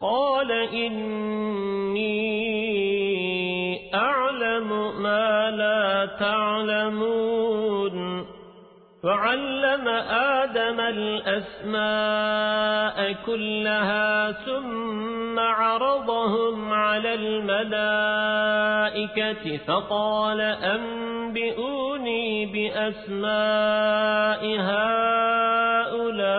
قال إني أعلم ما لا تعلمون. وعلم آدم الأسماء كلها ثم عرضهم على الملائكة فقال أنبئوني بأسماء هؤلاء.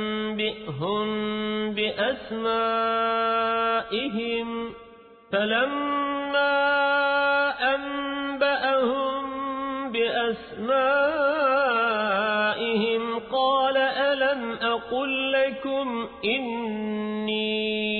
أنبئهم بأسمائهم فلما أنبأهم بأسمائهم قال ألم أقل لكم إني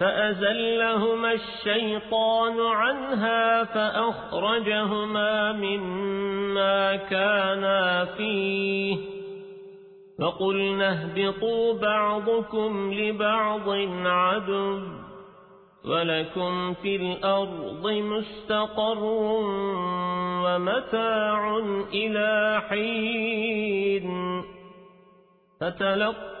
فأزلهما الشيطان عنها فأخرجهما مما كانا فيه. فقلنا اهبطوا بعضكم لبعض عدو ولكم في الأرض مستقر ومتاع إلى حين. فتلقى